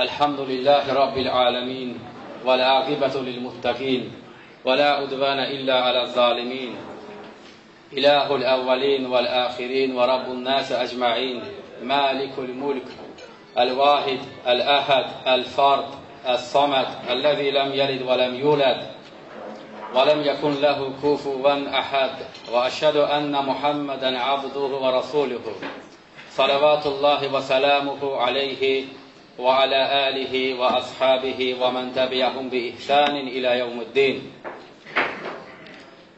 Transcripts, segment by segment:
الحمد لله رب العالمين والعاقبة للمتقين ولا عدوان إلا على الظالمين. إله الأولين والآخرين ورب الناس أجمعين مالك الملك الواحد الأحد الفرد الصمد الذي لم يلد ولم يولد ولم يكن له كفوا أحد وأشهد أن محمدا عبده ورسوله. صلوات الله وسلامه عليه وعلى آله وأصحابه ومن تبعهم بإحسان إلى يوم الدين.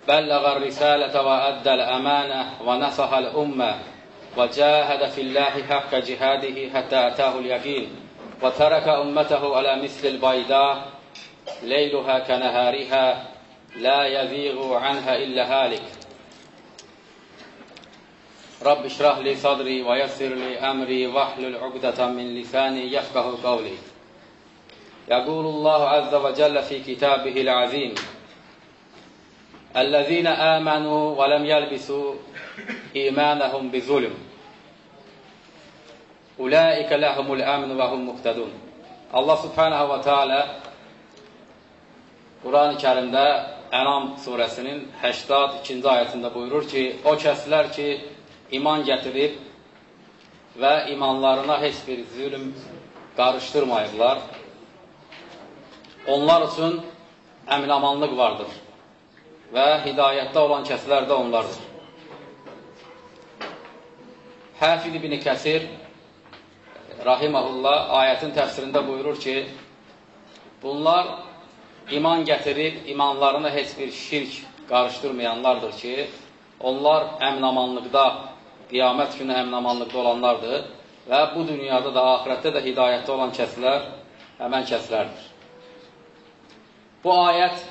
بلغ الرسالة وأدى الأمانة ونصح الأمة وجاهد في الله حق جهاده حتى أتاه اليقين وترك أمته على مثل البيضاء ليلها كنهارها لا يزيغ عنها إلا هالك. Rabbi şrah li sadri və yəssir li əmri və hlül uqdətən min lisani yəfqəhu qavli. Yəqulullahu əzzə və cəllə fi kitabihil azim. Əl-ləzina əmənu və ləm yəlbisu imanəhum bi zulm. Ulaikə ləhumul əmnu və hum muqtədun. Allah subhanahu və teala Quran-ı kərimdə Ənam surəsinin 82-ci ayətində buyurur ki, o kəslər ki, iman gətirib və imanlarına heç bir zülm qarışdırmayıblar, onlar üçün əminamanlıq vardır və hidayətdə olan kəslər də onlardır. Həfid ibn Kəsir Rahiməhullah ayətin təfsirində buyurur ki, bunlar iman gətirib, imanlarına heç bir şirk qarışdırmayanlardır ki, onlar əminamanlıqda, qiyamət günü əminamanlıqda olanlardır və bu dünyada da, ahirətdə də hidayətdə olan kəslər həmən kəslərdir. Bu ayət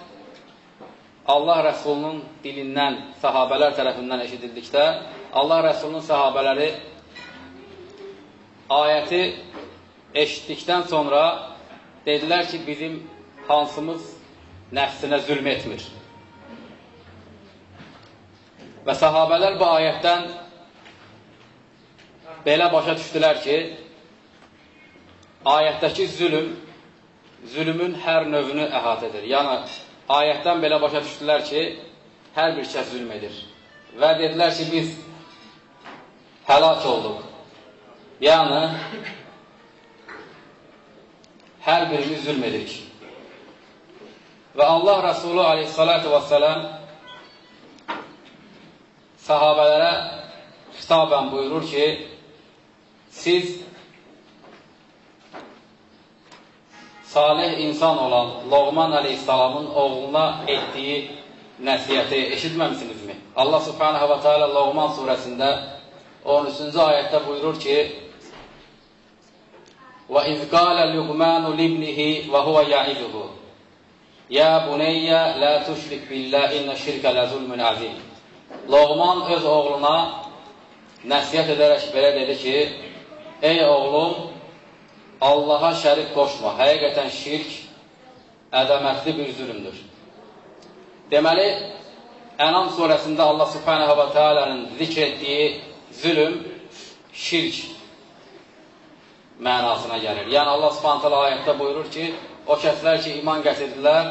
Allah Rəsulunun dilindən, sahabələr tərəfindən eşidildikdə, Allah Rəsulunun sahabələri ayəti eşitdikdən sonra dedilər ki, bizim hansımız nəfsinə zülm etmir. Və sahabələr bu ayətdən belə başa düşdülər ki, ayətdəki zülm, zülmün hər növünü əhatə edir. Yəni, ayətdən belə başa düşdülər ki, hər bir kəs zülm edir. Və dedilər ki, biz həlak olduq. Yəni, hər birimiz zülm edirik. Və Allah Rəsulü aleyhissalatu vəssələm sahabələrə xitabən buyurur ki, siz salih insan olan Loğman aleyhissalamın oğluna etdiyi nəsiyyəti eşitməmsinizmi? Allah subhanahu wa ta'ala Loğman surəsində 13-cü ayətdə buyurur ki, وَإِذْ قَالَ لُقْمَانُ لِبْنِهِ وَهُوَ يَعِدُهُ يَا بُنَيَّ لَا تُشْرِكْ بِاللّٰهِ إِنَّ الشِّرْكَ لَظُلْمٌ عَظِيمٌ Loğman öz oğluna nəsiyyət edərək belə dedi ki, Ey oğlum, Allaha şərik qoşma. Həqiqətən şirk ədəmətli bir zülümdür. Deməli, Ənam surəsində Allah subhanahu wa ta'alanın zikr etdiyi zülüm şirk mənasına gəlir. Yəni, Allah ta'ala ayətdə buyurur ki, o kəslər ki, iman gətirdilər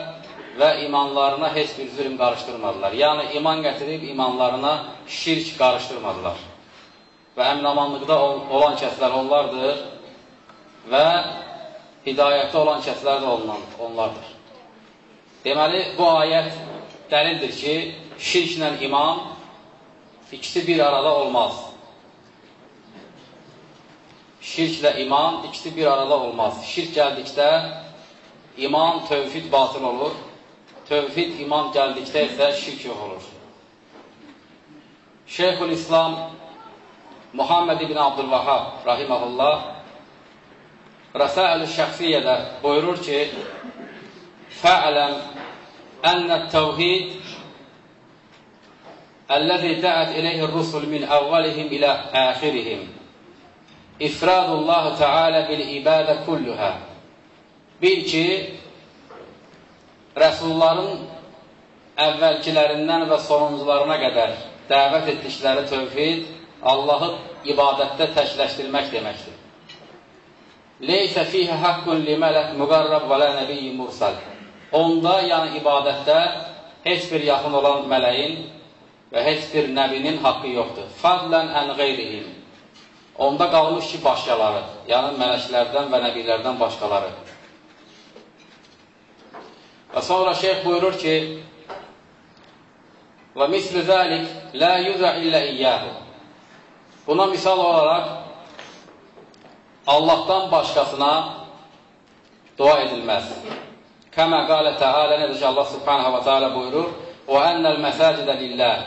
və imanlarına heç bir zülm qarışdırmadılar. Yəni, iman gətirib imanlarına şirk qarışdırmadılar. Və əminamanlıqda olan kəslər onlardır və hidayətdə olan kəslər də onlardır. Deməli, bu ayət dəlildir ki, şirklə iman ikisi bir arada olmaz. Şirklə iman ikisi bir arada olmaz. Şirk gəldikdə iman, tövfid batıl olur. Tövfid iman gəldikdə isə şirk yox olur. Şeyhül İslam Muhammed ibn Abdülvahab rahiməhullah Rəsəl-i Şəxsiyyədə buyurur ki, Fə'ələm ənnət təvhid Əlləzi dəət iləyhi rusul min əvvəlihim ilə əxirihim İfradullahu Teala bil ibadə kulluhə Bil ki, Rəsulların əvvəlkilərindən və sonuncularına qədər dəvət etdikləri tövhid Allahı ibadətdə təkləşdirmək deməkdir. Leysə fihə haqqun li mələk müqarrab və lə nəbiyyi mursal. Onda, yəni ibadətdə heç bir yaxın olan mələyin və heç bir nəbinin haqqı yoxdur. Fadlən ən qeyrihim. Onda qalmış ki, başqaları, yəni mələklərdən və nəbilərdən başqaları. Və sonra şeyh buyurur ki, Və misli zəlik lə yüzə illə iyyəhu. Buna misal olaraq Allahdan başqasına dua edilməz. Kəmə qalə Teala, necə ki, Allah subhanahu wa ta'ala buyurur, Və ennəl məsəcidə lilləh,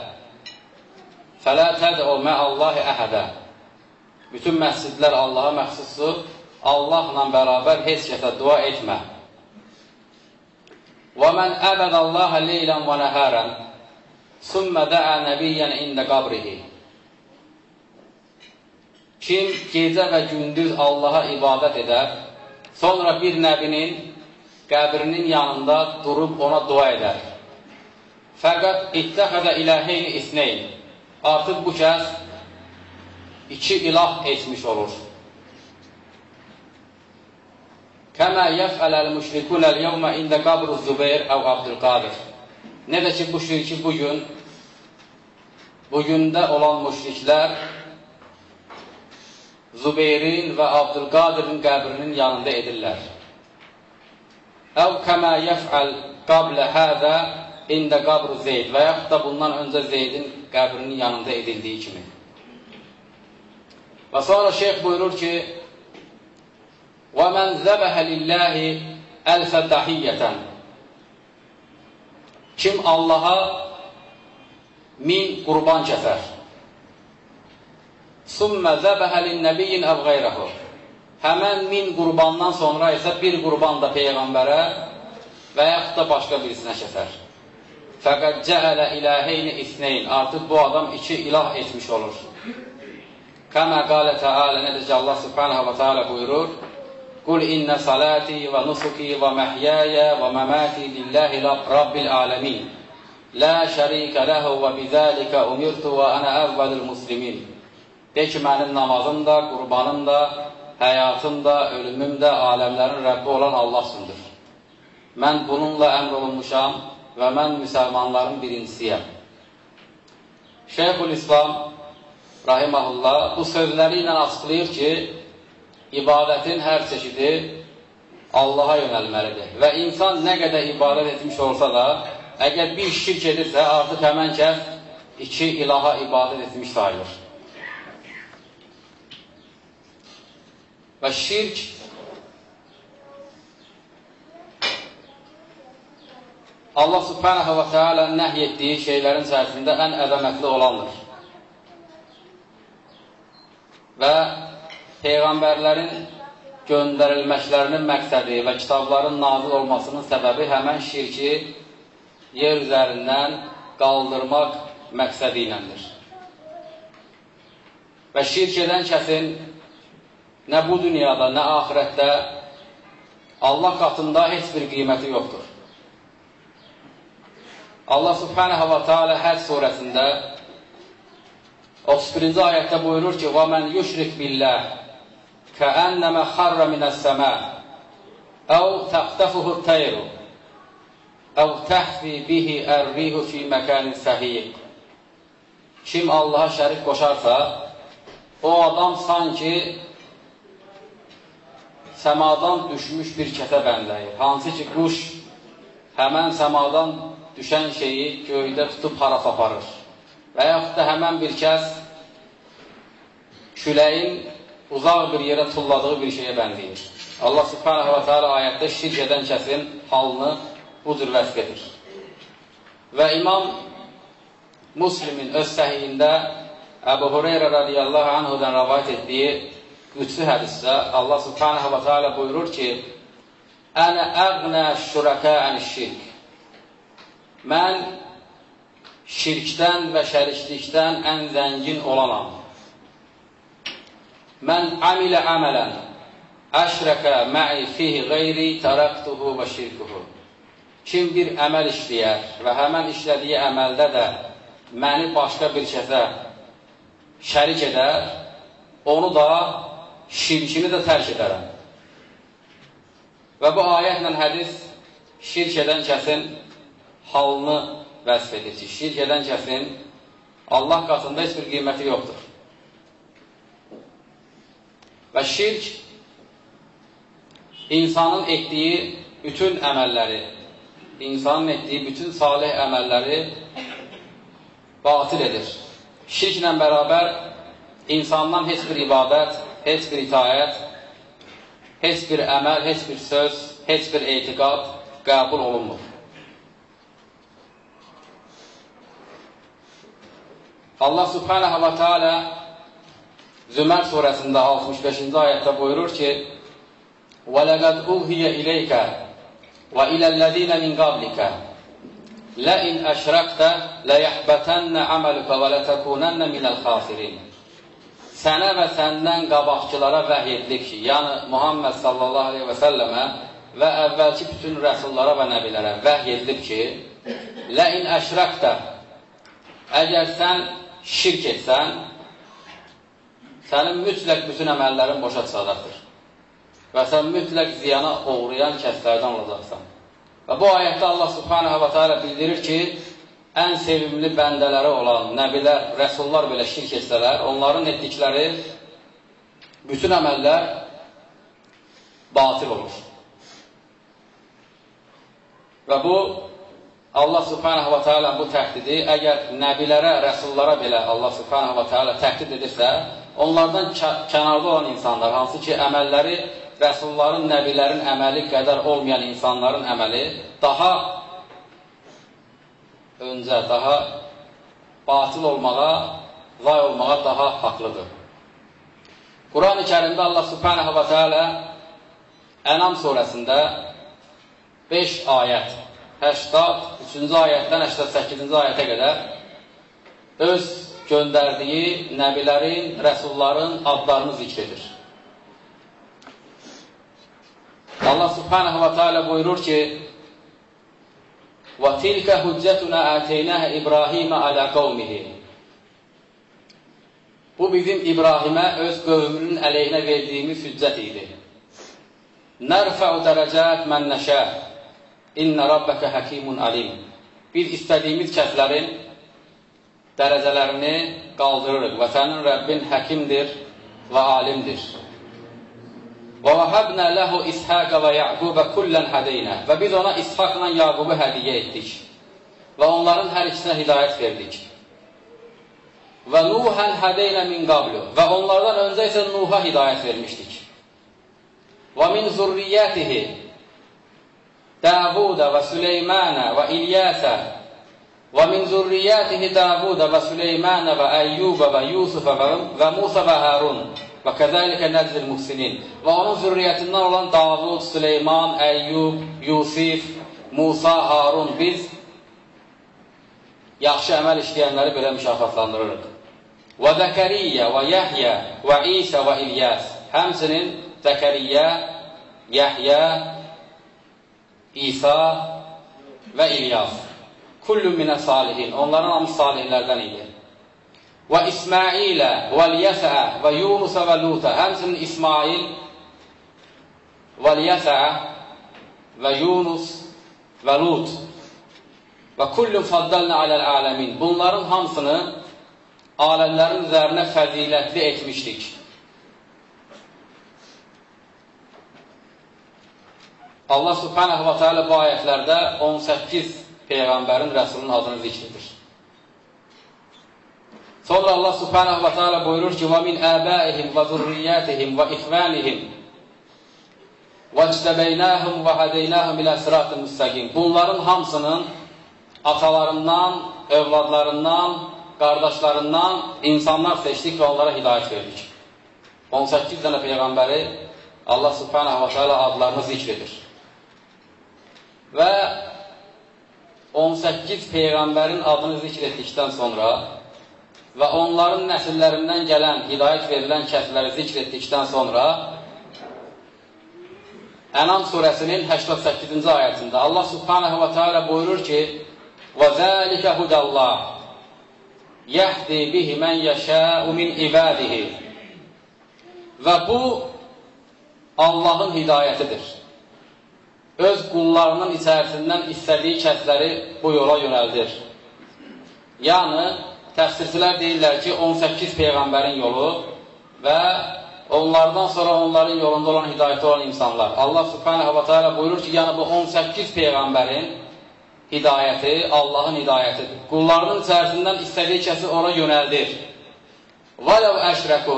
fələ təd'u mə'allahi əhədə. Bütün məscidlər Allaha məxsusdur, Allahla bərabər heç kəsə dua etmə. Və mən əbəd Allaha leylən və nəhərən, sümmə dəə nəbiyyən ində qabrihi. Kim gecə və gündüz Allaha ibadət edər, sonra bir nəbinin qəbrinin yanında durub ona dua edər. Fəqət ittəxədə iləheyni isneyn. Artıq bu kəs iki ilah etmiş olur. Kəmə yəfələl müşrikunəl yevmə ində qabru Zübeyr əv Abdülqadir. Necə ki, bu şirki bugün, bugündə olan müşriklər Zübeyrin və Abdülqadirin qəbrinin yanında edirlər. Əv kəmə yəfəl qablə hədə ində qabru Zeyd və yaxud da bundan öncə Zeydin qəbrinin yanında edildiyi kimi. Və sonra şeyh buyurur ki, وَمَنْ ذَبَهَ لِلَّهِ أَلْفَ تَحِيَّةً Kim Allaha min qurban kəsər. Sümmə zəbəhə linnəbiyyin əv qeyrəhu. Həmən min qurbandan sonra isə bir qurban da Peyğəmbərə və yaxud da başqa birisinə kəsər. Fəqət cəhələ iləheyni isneyn. Artıq bu adam iki ilah etmiş olur. Kəmə qalə Teala, necə ki Allah subhanahu wa ta'ala buyurur, Qul innə salati və nusuki və məhyəyə və məməti lillahi rabbil aləmin. La şərikə ləhu və bizəlikə umirtu və ənə əvvəlül muslimin. De ki, mənim namazım da, qurbanım da, həyatım da, ölümüm də aləmlərin Rəbbi olan Allah üçündür. Mən bununla əmr olunmuşam və mən müsəlmanların birincisiyəm. Şeyhül İslam rahiməhullah bu sözləri ilə açıqlayır ki, ibadətin hər çeşidi Allaha yönəlməlidir. Və insan nə qədər ibadət etmiş olsa da, əgər bir şirk edirsə, artıq həmən kəs iki ilaha ibadət etmiş sayılır. Və şirk Allah subhanahu və teala nəhy etdiyi şeylərin içərisində ən əzəmətli olandır. Və Peyğəmbərlərin göndərilməklərinin məqsədi və kitabların nazil olmasının səbəbi həmən şirki yer üzərindən qaldırmaq məqsədi iləndir. Və şirk edən kəsin nə bu dünyada, nə ahirətdə Allah qatında heç bir qiyməti yoxdur. Allah subhanahu wa ta'ala Həd surəsində 31-ci ayətdə buyurur ki, وَمَنْ يُشْرِكْ بِاللَّهِ كَأَنَّمَا خَرَّ مِنَ السَّمَاءِ أَوْ تَخْتَفُهُ الطَّيْرُ أَوْ تَحْفِي بِهِ الرِّيهُ فِي مَكَانٍ سَهِيقٍ Kim Allaha şərik qoşarsa, o adam sanki səmadan düşmüş bir kətə bənləyir. Hansı ki, quş həmən səmadan düşən şeyi göydə tutub haraf aparır. Və yaxud da həmən bir kəs küləyin uzaq bir yerə tulladığı bir şeyə bənləyir. Allah subhanahu wa ta'ala ayətdə şirk edən kəsin halını bu cür vəsb edir. Və İmam Muslimin öz səhiyində Əbu Hureyra radiyallahu anhudan rəvayət etdiyi qüdsi hədisdə Allah subhanahu wa ta'ala buyurur ki, Ənə əqnə şürəkə ən şirk. Mən şirkdən və şəriklikdən ən zəngin olanam. Mən amilə əmələn, əşrəkə mə'i fihi qeyri tərəqtuhu və şirkuhu. Kim bir əməl işləyər və həmən işlədiyi əməldə də məni başqa bir kəsə şərik edər, onu da şirkini də tərk edərəm. Və bu ayətlə hədis şirk edən kəsin halını vəsf edir ki, şirk edən kəsin Allah qatında heç bir qiyməti yoxdur. Və şirk insanın etdiyi bütün əməlləri, insanın etdiyi bütün salih əməlləri batil edir. Şirklə bərabər insandan heç bir ibadət, heç bir itayət, heç bir əməl, heç bir söz, heç bir etiqad qəbul olunmur. Allah subhanahu wa ta'ala Zümər surəsində 65-ci ayətdə buyurur ki, وَلَقَدْ أُوهِيَ إِلَيْكَ وَإِلَى الَّذِينَ مِنْ قَبْلِكَ لَئِنْ أَشْرَكْتَ لَيَحْبَتَنَّ عَمَلُكَ وَلَتَكُونَنَّ مِنَ الْخَاسِرِينَ sənə və səndən qabaqçılara vəhy edilib ki, yəni Muhammed sallallahu aleyhi və səlləmə və əvvəlki bütün rəsullara və nəbilərə vəhy edilib ki, ləin əşrəkdə əgər sən şirk etsən, sənin mütləq bütün əməllərin boşa çıxacaqdır və sən mütləq ziyana uğrayan kəslərdən olacaqsan. Və bu ayətdə Allah subhanahu wa ta'ala bildirir ki, ən sevimli bəndələri olan nəbilər, rəsullar belə şirk etsələr, onların etdikləri bütün əməllər batil olur. Və bu, Allah subhanahu wa ta'ala bu təhdidi, əgər nəbilərə, rəsullara belə Allah subhanahu wa ta'ala təhdid edirsə, onlardan kənarda olan insanlar, hansı ki, əməlləri rəsulların, nəbilərin əməli qədər olmayan insanların əməli daha öncə daha batil olmağa, vay olmağa daha haqlıdır. Quran-ı kərimdə Allah subhanahu wa ta'ala Ənam surəsində 5 ayət, 83-cü ayətdən 88-ci ayətə qədər öz göndərdiyi nəbilərin, rəsulların adlarını zikr edir. Allah subhanahu wa ta'ala buyurur ki, وَتِلْكَ هُجَّتُنَا آتَيْنَاهَ إِبْرَاهِيمَ عَلَى قَوْمِهِ Bu bizim İbrahimə öz qövmünün əleyhinə verdiyimiz hüccət idi. Nərfəu dərəcət mən nəşə İnnə rabbəkə həkimun alim Biz istədiyimiz kəslərin dərəcələrini qaldırırıq və sənin Rəbbin həkimdir və alimdir. Və vəhəbnə ləhu İshəqə və Yəqubə kullən hədeynə. Və biz ona İshaqla Yaqubu hədiyə etdik. Və onların hər ikisinə hidayət verdik. Və Nuhən hədeynə min qablu. Və onlardan öncə isə Nuha hidayət vermişdik. Və min zurriyyətihi Dəvudə və Süleymənə və İlyəsə və min zurriyyətihi Dəvudə və Süleymənə və Əyyubə və Yusufə və Musa və Hərun Və kəzəlikə nəczil muhsinin. Və onun zürriyyətindən olan Davud, Süleyman, Əyyub, Yusif, Musa, Harun biz yaxşı əməl işləyənləri belə mükafatlandırırıq. Və Zəkəriyyə və Yəhyə və İsə və İlyəs. Həmsinin Zəkəriyyə, Yəhyə, İsa və İlyas. Kullu minə salihin. Onların hamısı salihlərdən idi və İsmailə və Lyəsə və Yunusa və Luta. Həmsinin İsmail və Lyəsə və Yunus və Lut. Və kullun faddalna aləl aləmin. Bunların hamısını aləmlərin üzərinə fəzilətli etmişdik. Allah subhanahu wa ta'ala bu ayətlərdə 18 Peyğəmbərin, Rəsulun adını zikr edir. Sonra Allah Subhanahu ve Teala buyurur ki: "Ve min abaihim ve zurriyatihim ve ihvanihim ve ictebeynahum ve hadaynahum ila sıratın müstakim." Bunların hamsının atalarından, övladlarından, qardaşlarından insanlar seçdik və onlara hidayət verdik. 18 dənə peyğəmbəri Allah Subhanahu ve Teala adlarını zikr edir. Və 18 peyğəmbərin adını zikr etdikdən sonra və onların nəsillərindən gələn, hidayət verilən kəsləri zikr etdikdən sonra Ənam surəsinin 88-ci ayətində Allah subhanahu wa ta'ala buyurur ki وَذَٰلِكَ هُدَ اللّٰهِ يَهْدِي بِهِ مَنْ يَشَاءُ مِنْ عِبَادِهِ Və bu Allahın hidayətidir. öz qullarının içərisindən istədiyi kəsləri bu yola yönəldir. Yəni, təfsirçilər deyirlər ki, 18 Peyğəmbərin yolu və onlardan sonra onların yolunda olan hidayətə olan insanlar. Allah subhanahu wa ta'ala buyurur ki, yəni bu 18 Peyğəmbərin hidayəti Allahın hidayətidir. Qullarının içərisindən istədiyi kəsi ora yönəldir. Vələv əşrəku,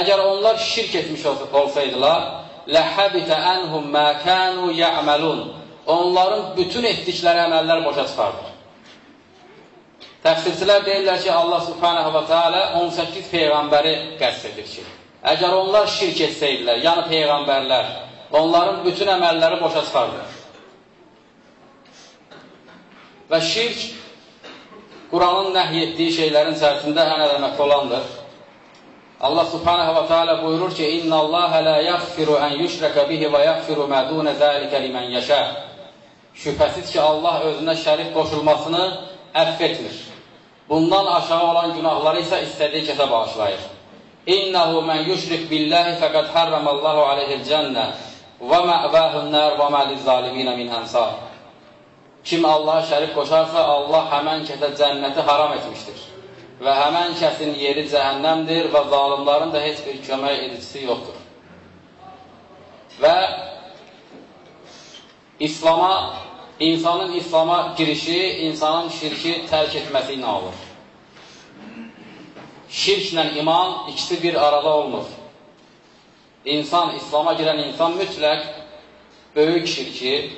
əgər onlar şirk etmiş olsaydılar, ləhəbitə ənhum mə kənu yə'məlun. Onların bütün etdikləri əməllər boşa çıxardır. Təfsirçilər deyirlər ki, Allah subhanahu wa ta'ala 18 Peyğəmbəri qəsd edir ki, əgər onlar şirk etsəydilər, yəni Peyğəmbərlər, onların bütün əməlləri boşa çıxardır. Və şirk Quranın nəhy etdiyi şeylərin içərisində ən ədəmətli olandır. Allah subhanahu wa ta'ala buyurur ki, İnna Allah la yaghfiru an yushraka bihi və yaghfiru ma dun zalika limen yasha. Şübhəsiz ki, Allah özünə şərik qoşulmasını əfv etmir. Bundan aşağı olan günahları isə istədiyi kəsə bağışlayır. İnnehu men yushrik billahi fəqad harramallahu aleyhil cənnə və mə'vəhun nər və mə lizzaliminə min ənsar. Kim Allaha şərik qoşarsa, Allah həmən kəsə cənnəti haram etmişdir. Və həmən kəsin yeri cəhənnəmdir və zalimların da heç bir kömək edicisi yoxdur. Və İslama insanın İslama girişi, insanın şirki tərk etməsi ilə olur. Şirklə iman ikisi bir arada olmur. İnsan, İslama girən insan mütləq böyük şirki,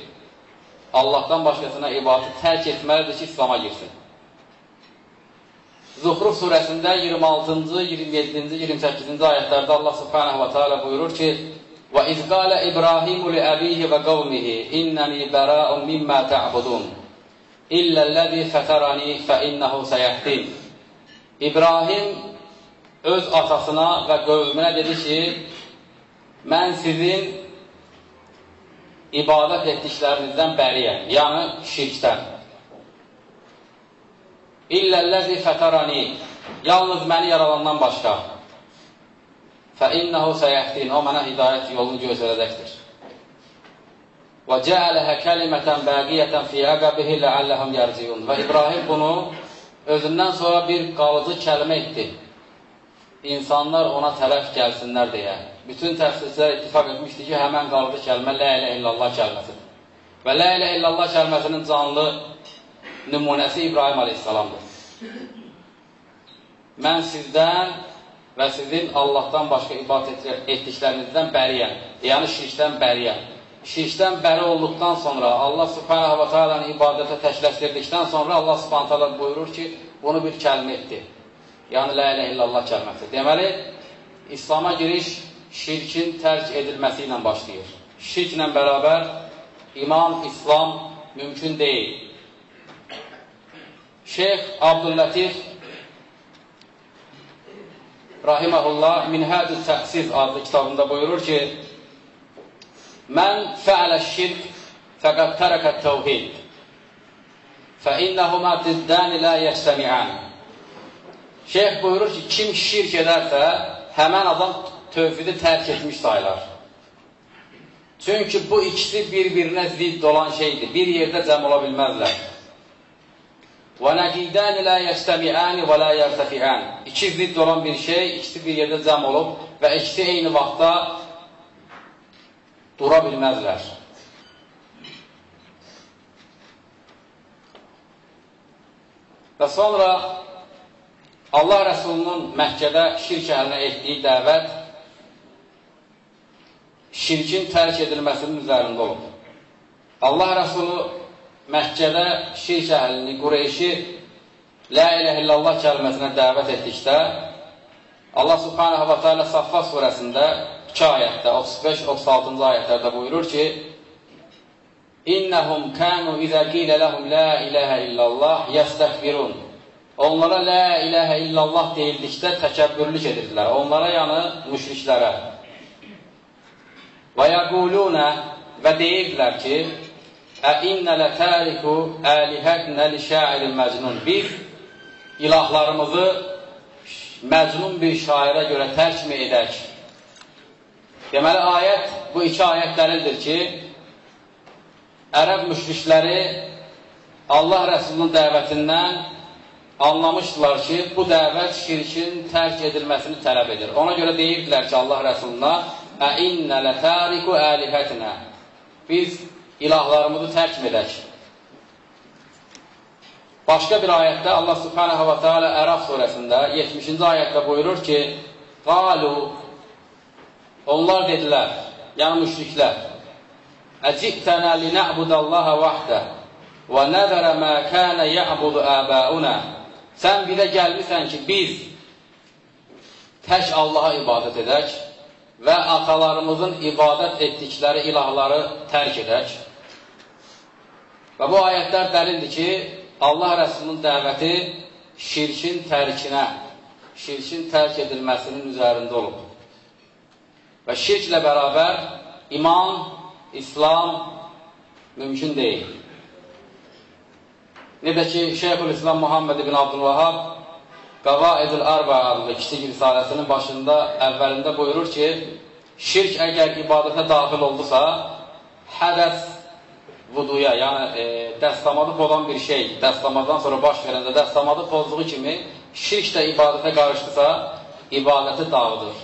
Allahdan başqasına ibadət tərk etməlidir ki, İslama girsin. Zuhruf surəsində 26-cı, 27-ci, 28-ci ayətlərdə Allah subhanahu wa ta'ala buyurur ki, وَإِذْ قَالَ إِبْرَاهِيمُ لِأَبِيهِ وَقَوْمِهِ إِنَّنِي بَرَاءٌ مِمَّا تَعْبُدُونَ إِلَّا الَّذِي فَتَرَنِي فَإِنَّهُ سَيَحْدِينَ İbrahim öz atasına və qövmünə dedi ki, mən sizin ibadət etdiklərinizdən bəriyəm, yəni şirkdən. İlləlləzi fətərani, yalnız məni yaralandan başqa. Fəinnəhu səyəhdin, o mənə hidayət yolunu gözlədəcəkdir. Və cəələhə kəlimətən bəqiyyətən fi əqəbihi ləəlləhəm yərciyun. Və İbrahim bunu özündən sonra bir qalıcı kəlmə etdi. İnsanlar ona tərəf gəlsinlər deyə. Bütün təfsirçilər ittifaq etmişdi ki, həmən qalıcı kəlmə lə ilə illallah kəlməsidir. Və lə ilə illallah kəlməsinin canlı nümunəsi İbrahim aleyhissalamdır. Mən sizdən və sizin Allahdan başqa ibadət etdiklərinizdən bəriyəm. Yəni şirkdən bəriyəm. Şirkdən bəri olduqdan sonra Allah subhanahu wa ta'alanı ibadətə təşləşdirdikdən sonra Allah subhanahu ta'ala buyurur ki, bunu bir kəlmə etdi. Yəni, la ilə illallah kəlməsi. Deməli, İslama giriş şirkin tərk edilməsi ilə başlayır. Şirklə bərabər iman, İslam mümkün deyil. Şeyx Abdüllətif Rahiməhullah Minhədül Təhsiz adlı kitabında buyurur ki, Mən fəalə şirk fəqəd tərəkət təvhid fəinnəhumə diddəni lə yəstəmiən Şeyh buyurur ki, kim şirk edərsə, həmən adam tövhidi tərk etmiş sayılar. Çünki bu ikisi bir-birinə zidd olan şeydir. Bir yerdə cəm ola bilməzlər. Və nəqidən ilə yəstəmi'ani və lə yərtəfi'an. İki zidd olan bir şey, ikisi bir yerdə cəm olub və ikisi eyni vaxtda dura bilməzlər. Və sonra Allah Rəsulunun Məhkədə şirk əlinə etdiyi dəvət şirkin tərk edilməsinin üzərində olub. Allah Rəsulu Məkkədə şirk əhlini, Qureyşi Lə ilə illallah kəlməsinə dəvət etdikdə Allah subhanahu wa ta'ala Saffat surəsində 2 ayətdə, 35-36-cı ayətlərdə buyurur ki İnnəhum kənu izə qilə ləhum lə iləhə illallah yəstəkbirun Onlara lə iləhə illallah deyildikdə təkəbbürlük edirdilər. Onlara yanı müşriklərə. Və yəqulunə və deyirdilər ki Əinnə lətəriku əlihətnə li şairin məcnun. Biz ilahlarımızı məcnun bir şairə görə tərk mi edək? Deməli, ayət, bu iki ayət dəlildir ki, ərəb müşrikləri Allah Rəsulunun dəvətindən anlamışdılar ki, bu dəvət şirkin tərk edilməsini tələb edir. Ona görə deyirdilər ki, Allah Rəsuluna Əinnə lətəriku əlihətinə Biz ilahlarımızı tərk edək. Başqa bir ayətdə Allah Subhanahu va Taala Ərəf surəsində 70-ci ayətdə buyurur ki: "Qalu Onlar dedilər, yəni müşriklər: "Əcitana lina'budallaha vahdə və nəzərə mə kana ya'budu abauna." Sən bizə gəlmisən ki, biz tək Allaha ibadət edək və atalarımızın ibadət etdikləri ilahları tərk edək. Və bu ayətlər dəlildir ki, Allah Rəsulunun dəvəti şirkin tərkinə, şirkin tərk edilməsinin üzərində olub. Və şirklə bərabər iman, İslam mümkün deyil. Necə ki, Şeyhül İslam Muhammed ibn Abdülvahab Qavaidül Arba adlı kiçik risaləsinin başında əvvəlində buyurur ki, şirk əgər ibadətə daxil oldusa, hədəs vuduya, yəni e, dəstamadı pozan bir şey, dəstamadan sonra baş verəndə dəstamadı pozduğu kimi, şirk də ibadətə qarışdısa, ibadəti dağıdır.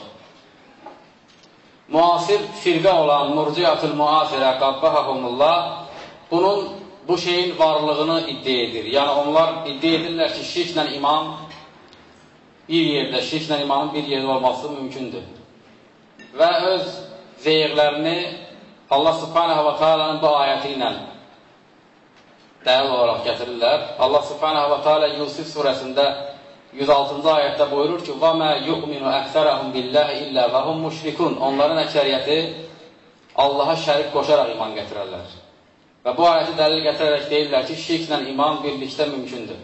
Müasir firqə olan Murciyatul Muasirə Qabbahahumullah bunun bu şeyin varlığını iddia edir. Yəni onlar iddia edirlər ki, şirklə iman bir yerdə, şirklə imanın bir yerdə olması mümkündür. Və öz zeyirlərini Allah subhanahu wa ta'alanın bu ayəti ilə dəlil olaraq gətirirlər. Allah subhanahu wa ta'ala Yusuf surəsində 106-cı ayətdə buyurur ki: "Və mə yu'minu əksərəhum billahi illə və hum müşrikun." Onların əksəriyyəti Allaha şərik qoşaraq iman gətirərlər. Və bu ayəti dəlil gətirərək deyirlər ki, şirklə iman birlikdə mümkündür.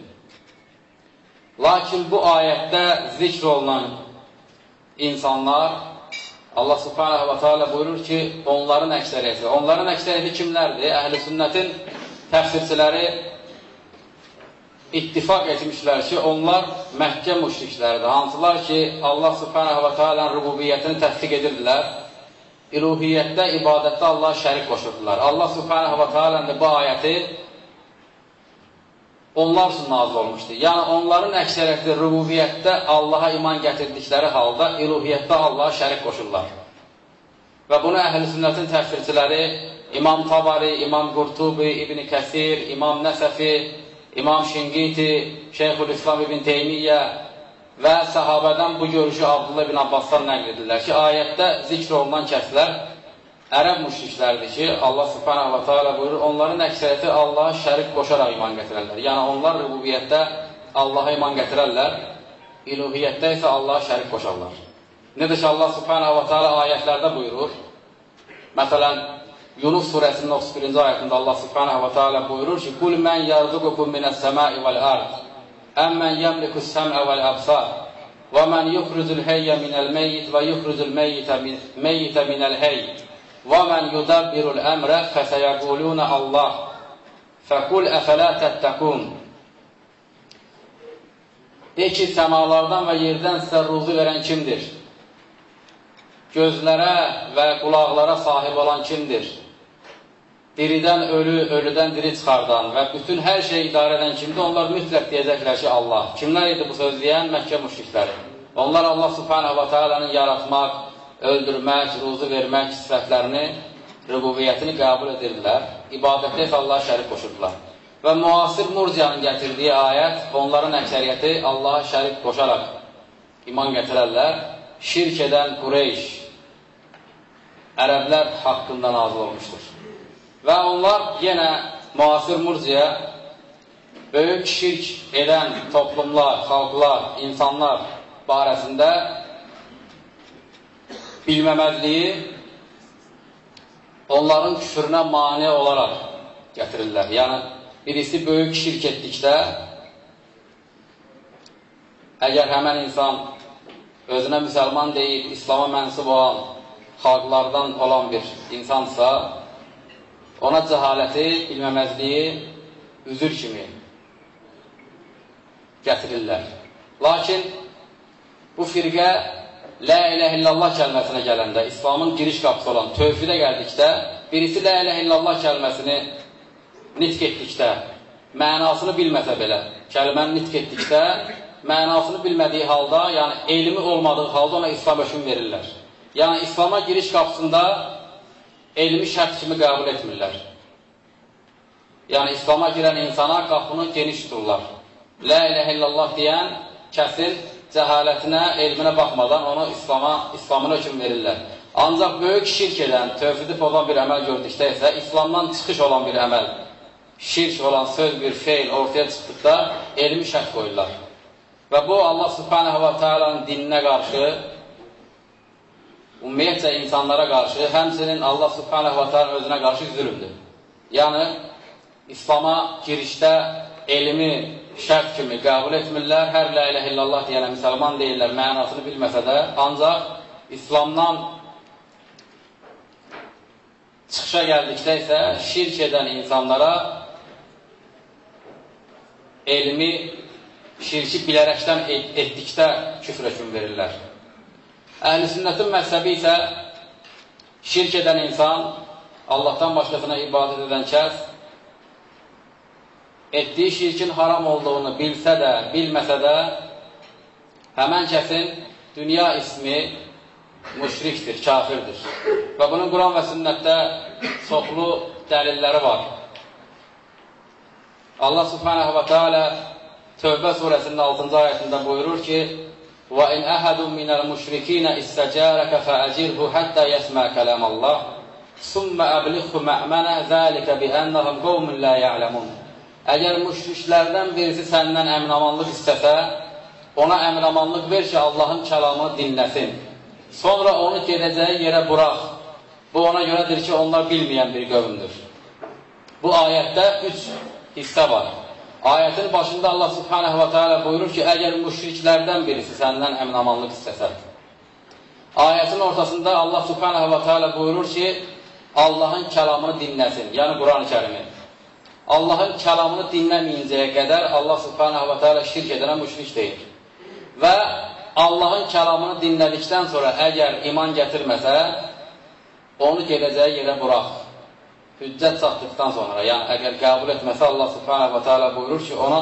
Lakin bu ayətdə zikr olunan insanlar Allah subhanahu wa ta'ala buyurur ki, onların əksəriyyəti. Onların əksəriyyəti kimlərdir? Əhl-i sünnətin təfsirçiləri ittifak etmişlər ki, onlar Məkkə müşrikləridir. Hansılar ki, Allah subhanahu wa ta'ala rububiyyətini təsdiq edirdilər. İluhiyyətdə, ibadətdə Allah şərik qoşurdular. Allah subhanahu wa ta'ala bu ayəti onlar üçün nazil olmuşdur. Yəni, onların əksəriyyəti rububiyyətdə Allaha iman gətirdikləri halda iluhiyyətdə Allaha şərik qoşurlar. Və bunu əhl-i sünnətin təfsirçiləri İmam Tabari, İmam Qurtubi, İbn Kəsir, İmam Nəsəfi, İmam Şingiti, Şeyhül İslam İbn Teymiyyə və səhabədən bu görüşü Abdullah ibn Abbasdan nəql edirlər ki, ayətdə zikr olunan kəslər ərəb müşriklərdir ki, Allah subhanahu wa ta'ala buyurur, onların əksəriyyəti Allaha şərik qoşaraq iman gətirərlər. Yəni, onlar rübubiyyətdə Allaha iman gətirərlər, iluhiyyətdə isə Allaha şərik qoşarlar. Necə ki, Allah subhanahu wa ta'ala ayətlərdə buyurur, məsələn, Yunus surəsinin 31-ci ayətində Allah subhanahu wa ta'ala buyurur ki, Qul mən yarzuqukum minəs-səmai vəl-ard, əmmən yəmlikus səm'ə vəl-əbsar, və mən yuxruzul heyyə minəl-meyyit və yuxruzul meyyitə Və mən yudabbirul əmrə fəsəyəqulunə Allah fəqul əfələ təttəqun De ki, səmalardan və yerdən sizə ruzu verən kimdir? Gözlərə və qulaqlara sahib olan kimdir? Diridən ölü, ölüdən diri çıxardan və bütün hər şeyi idarə edən kimdir? Onlar mütləq deyəcəklər ki, Allah. Kimlər idi bu söz deyən? Məkkə müşrikləri. Onlar Allah subhanə və teala'nın yaratmaq, öldürmək, ruzu vermək sifətlərini, rübubiyyətini qəbul edirdilər. İbadətdə isə Allah şərik qoşurdular. Və müasir Murciyanın gətirdiyi ayət, onların əksəriyyəti Allaha şərik qoşaraq iman gətirərlər. Şirk edən Qureyş, ərəblər haqqında nazil olmuşdur. Və onlar yenə müasir Murciya böyük şirk edən toplumlar, xalqlar, insanlar barəsində bilməməzliyi onların küfrünə mane olaraq gətirirlər. Yəni, birisi böyük şirk etdikdə, əgər həmən insan özünə müsəlman deyib, İslama mənsub olan, xalqlardan olan bir insansa, ona cəhaləti, bilməməzliyi üzür kimi gətirirlər. Lakin bu firqə Lə ilə illallah kəlməsinə gələndə, İslamın giriş qapısı olan tövhidə gəldikdə, birisi Lə ilə illallah kəlməsini nitq etdikdə, mənasını bilməsə belə, kəlməni nitq etdikdə, mənasını bilmədiyi halda, yəni elmi olmadığı halda ona İslam hökm verirlər. Yəni İslama giriş qapısında elmi şərt kimi qəbul etmirlər. Yəni İslama girən insana qapını geniş tuturlar. La ilahe illallah deyən kəsin cəhalətinə, elminə baxmadan onu İslama, İslamına hökm verirlər. Ancaq böyük şirk edən, tövhidi pozan bir əməl gördükdə isə İslamdan çıxış olan bir əməl, şirk olan söz, bir feil ortaya çıxdıqda elmi şərt qoyurlar. Və bu Allah subhanahu wa ta'alanın dininə qarşı, ümumiyyətcə insanlara qarşı, həmsinin Allah subhanahu wa ta'ala özünə qarşı zülümdür. Yəni, İslama girişdə elmi şərt kimi qəbul etmirlər. Hər la ilə illallah deyənə müsəlman deyirlər, mənasını bilməsə də, ancaq İslamdan çıxışa gəldikdə isə şirk edən insanlara elmi şirki bilərəkdən etdikdə küfr hökm verirlər. Əhl-i məzhəbi isə şirk edən insan, Allahdan başqasına ibadət edən kəs etdiyi şirkin haram olduğunu bilsə də, bilməsə də, həmən kəsin dünya ismi müşrikdir, kafirdir. Və bunun Quran və sünnətdə çoxlu dəlilləri var. Allah subhanahu və teala Tövbə surəsinin 6-cı ayətində buyurur ki, وَإِنْ أَحَدٌ مِنَ الْمُشْرِكِينَ إِسْتَجَارَكَ فَأَجِرْهُ حَتَّى يَسْمَعَ كَلَامَ اللَّهِ ثُمَّ أَبْلِغْهُ مَأْمَنَهُ ذَلِكَ بِأَنَّهُمْ قَوْمٌ لَا يَعْلَمُونَ Əgər müşriklərdən birisi səndən əminamanlıq istəsə, ona əminamanlıq ver ki, Allahın kəlamını dinləsin. Sonra onu gedəcəyi yerə burax. Bu ona görədir ki, onlar bilməyən bir qövmdür. Bu ayətdə üç hissə var. Ayətin başında Allah subhanəhə və teala buyurur ki, əgər müşriklərdən birisi səndən əminamanlıq istəsə. Ayətin ortasında Allah subhanəhə və teala buyurur ki, Allahın kəlamını dinləsin, yəni Quran-ı kərimi. Allahın kəlamını dinləməyincəyə qədər Allah subhanahu wa ta'ala şirk edənə müşrik deyil. Və Allahın kəlamını dinlədikdən sonra əgər iman gətirməsə, onu gedəcəyi yerə burax. Hüccət çatdıqdan sonra, yəni əgər qəbul etməsə Allah subhanahu wa ta'ala buyurur ki, ona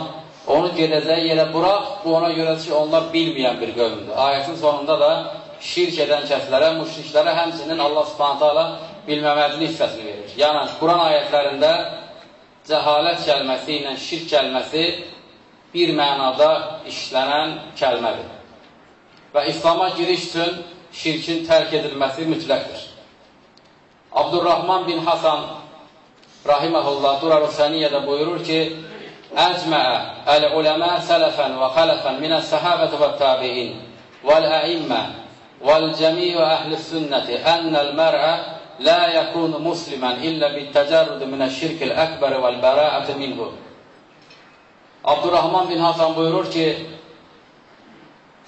onu gedəcəyi yerə burax, bu ona görə ki, onlar bilməyən bir qövmdür. Ayətin sonunda da şirk edən kəslərə, müşriklərə həmsinin Allah subhanahu wa ta'ala bilməməzlik hissəsini verir. Yəni, Quran ayətlərində cəhalət kəlməsi ilə şirk kəlməsi bir mənada işlənən kəlmədir. Və İslama giriş üçün şirkin tərk edilməsi mütləqdir. Abdurrahman bin Hasan rahiməhullah Durar-ı Səniyyədə buyurur ki, Əcməə əl-uləmə sələfən və xələfən minəs səhabət və tabi'in vəl-əimmə vəl-cəmiyyü əhl-sünnəti ənəl la yakunu musliman illa bitacarrud minəşşirkil əkbəri vəl bəraəti minhu. Abdurrahman bin Hasan buyurur ki,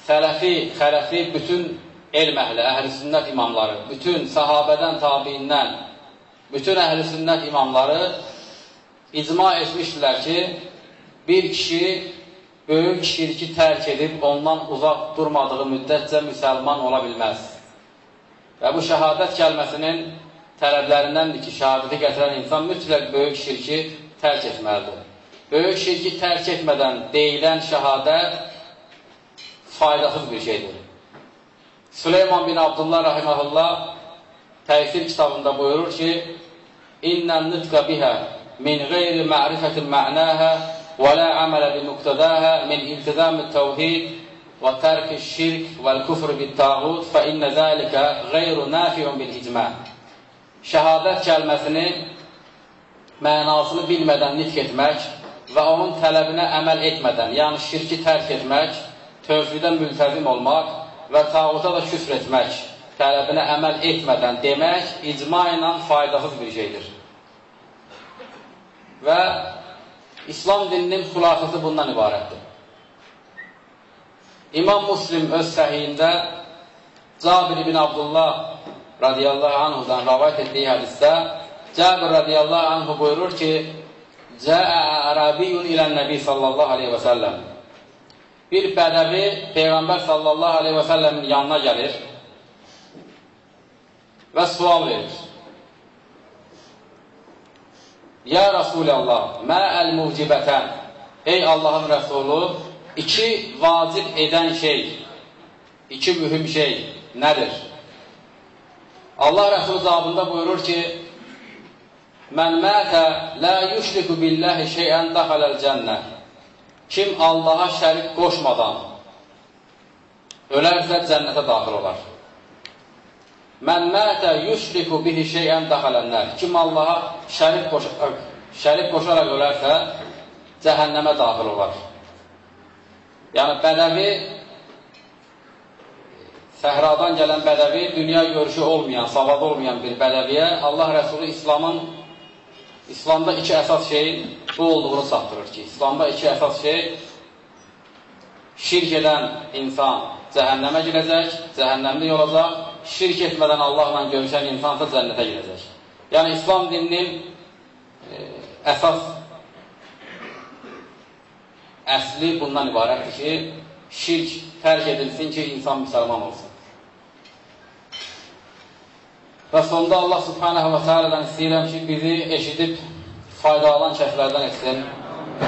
sələfi, xələfi bütün elm əhli, əhl-i sünnət imamları, bütün sahabədən, tabiindən, bütün əhl-i sünnət imamları icma etmişdilər ki, bir kişi böyük şirki tərk edib ondan uzaq durmadığı müddətcə müsəlman ola bilməz. Və bu şəhadət kəlməsinin tələblərindəndir ki, şəhadəti gətirən insan mütləq böyük şirki tərk etməlidir. Böyük şirki tərk etmədən deyilən şəhadət faydasız bir şeydir. Süleyman bin Abdullah rahiməhullah təsir kitabında buyurur ki, İnnən nıtqa bihə min qeyri ma'rifətin mə'nəhə və lə əmələ bi muqtədəhə min iltizam-ı təvhid şirk vəl-küfr bit-tağut fə innə zəlikə qeyru nafiun bil-icmə. Şəhadət kəlməsini mənasını bilmədən nitq etmək və onun tələbinə əməl etmədən, yəni şirki tərk etmək, tövhidə mültəzim olmaq və tağuta da küfr etmək, tələbinə əməl etmədən demək icma ilə faydasız bir şeydir. Və İslam dininin xülasəsi bundan ibarətdir. İmam Muslim öz səhiyində Cabir ibn Abdullah radiyallahu anhudan rəvayət etdiyi hədisdə Cabir radiyallahu anhu buyurur ki, Cəə ərəbiyyun ilən nəbi sallallahu aleyhi və səlləm Bir bədəvi Peyğəmbər sallallahu aleyhi və səlləmin yanına gəlir və sual verir. Ya Rasulallah, mə əl-muvcibətən, ey Allahın Rəsulu, iki vacib edən şey, iki mühüm şey nədir? Allah Rəsulu cavabında buyurur ki, Mən mətə lə yüşriku billəhi şeyən dəxələl cənnə. Kim Allaha şərik qoşmadan ölərsə cənnətə daxil olar. Mən mətə yüşriku bihi şeyən dəxələnlər. Kim Allaha şərik, qoş şərik qoşaraq ölərsə cəhənnəmə daxil olar. Yəni, bədəvi səhradan gələn bədəvi, dünya görüşü olmayan, savadı olmayan bir bədəviyə Allah Rəsulü İslamın İslamda iki əsas şeyin bu olduğunu çatdırır ki, İslamda iki əsas şey şirk edən insan cəhənnəmə girəcək, cəhənnəmlik olacaq, şirk etmədən Allahla görüşən insan da cənnətə girəcək. Yəni, İslam dininin e, əsas əsli bundan ibarətdir ki, şirk tərk edilsin ki, insan müsəlman olsun. Və sonda Allah subhanəhə və tealədən istəyirəm ki, bizi eşidib faydalanan kəslərdən etsin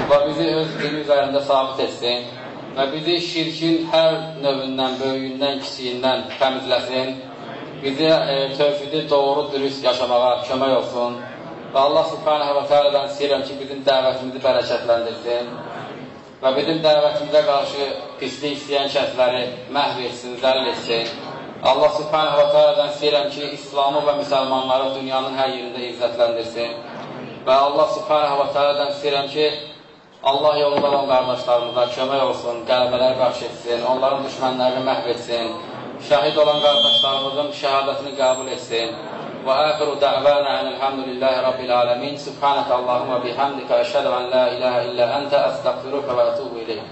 və bizi öz dini üzərində sabit etsin və bizi şirkin hər növündən, böyüyündən, kisiyindən təmizləsin, bizi e, tövhidi doğru, dürüst yaşamağa kömək olsun və Allah subhanəhə və tealədən istəyirəm ki, bizim dəvətimizi bərəkətləndirsin və bizim dəvətimizə qarşı pislik istəyən kəsləri məhv etsin, zəll etsin Allah subhanahu wa ta'adan istəyirəm ki, İslamı və müsəlmanları dünyanın hər yerində izzətləndirsin. Və Allah subhanahu wa ta'adan istəyirəm ki, Allah yolunda olan qardaşlarımıza kömək olsun, qələbələr bəxş etsin, onların düşmənlərini məhv etsin, şəhid olan qardaşlarımızın şəhadətini qəbul etsin. وآخر دعوانا عن الحمد لله رب العالمين. سبحانك اللهم بحمدك أشهد أن لا إله إلا أنت أستغفرك وأتوب إليك.